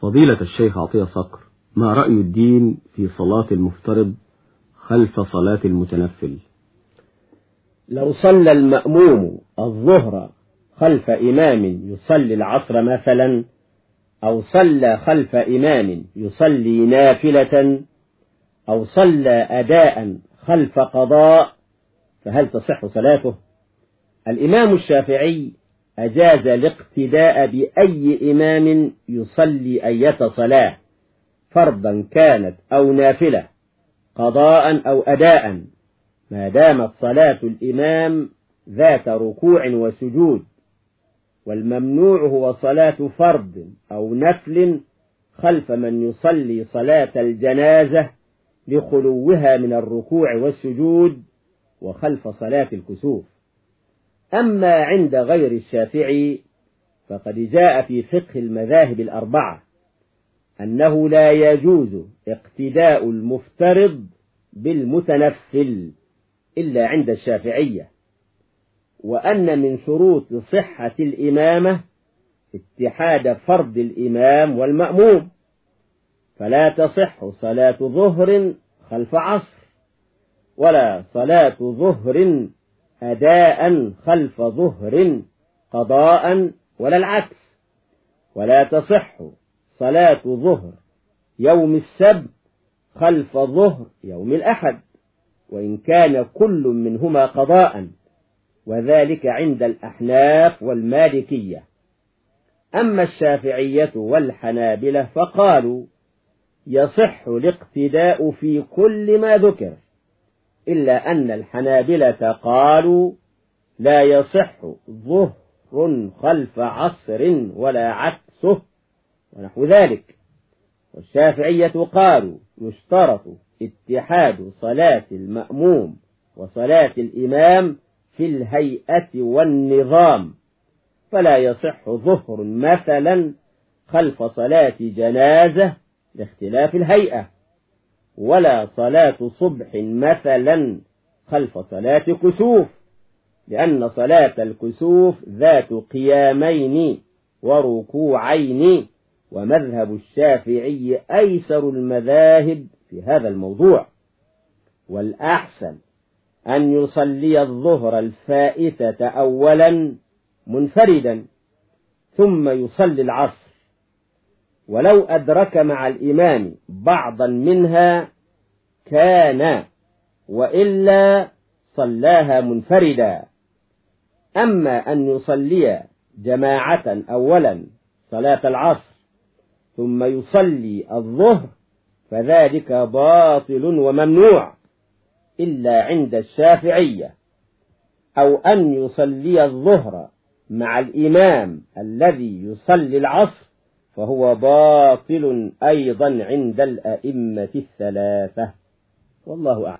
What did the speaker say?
فضيلة الشيخ عطية صقر ما رأي الدين في صلاة المفترض خلف صلاة المتنفل؟ لو صلى المأموم الظهر خلف إمام يصلي العصر مثلا أو صلى خلف إمام يصلي نافلة أو صلى أداء خلف قضاء فهل تصح صلاته؟ الإمام الشافعي أجاز الاقتداء بأي إمام يصلي أية صلاة فرضا كانت أو نافلة قضاء أو أداء. ما دامت صلاة الإمام ذات ركوع وسجود والممنوع هو صلاة فرض أو نفل خلف من يصلي صلاة الجنازة لخلوها من الركوع والسجود وخلف صلاة الكسوف. أما عند غير الشافعي فقد جاء في فقه المذاهب الأربعة أنه لا يجوز اقتداء المفترض بالمتنفل إلا عند الشافعية وأن من شروط صحة الإمامة اتحاد فرض الإمام والمأموم فلا تصح صلاة ظهر خلف عصر ولا صلاة ظهر أداء خلف ظهر قضاء ولا العكس. ولا تصح صلاة ظهر يوم السبت خلف ظهر يوم الأحد وإن كان كل منهما قضاء وذلك عند الأحناف والمالكية. أما الشافعية والحنابلة فقالوا يصح الاقتداء في كل ما ذكر. إلا أن الحنابلة قالوا لا يصح ظهر خلف عصر ولا عكسه ونحو ذلك. والشافعية قالوا يشترط اتحاد صلاة المأموم وصلاة الإمام في الهيئة والنظام فلا يصح ظهر مثلا خلف صلاة جنازة لاختلاف الهيئة. ولا صلاة صبح مثلا خلف صلاة كسوف لأن صلاة الكسوف ذات قيامين وركوعين ومذهب الشافعي أيسر المذاهب في هذا الموضوع. والأحسن أن يصلي الظهر الفائتة أولا منفردا ثم يصلي العصر ولو أدرك مع الإمام بعضا منها كان وإلا صلاها منفردا. أما أن يصلي جماعة أولا صلاة العصر ثم يصلي الظهر فذلك باطل وممنوع إلا عند الشافعية. أو أن يصلي الظهر مع الإمام الذي يصلي العصر فهو باطل أيضا عند الأئمة الثلاثة. والله أعلم.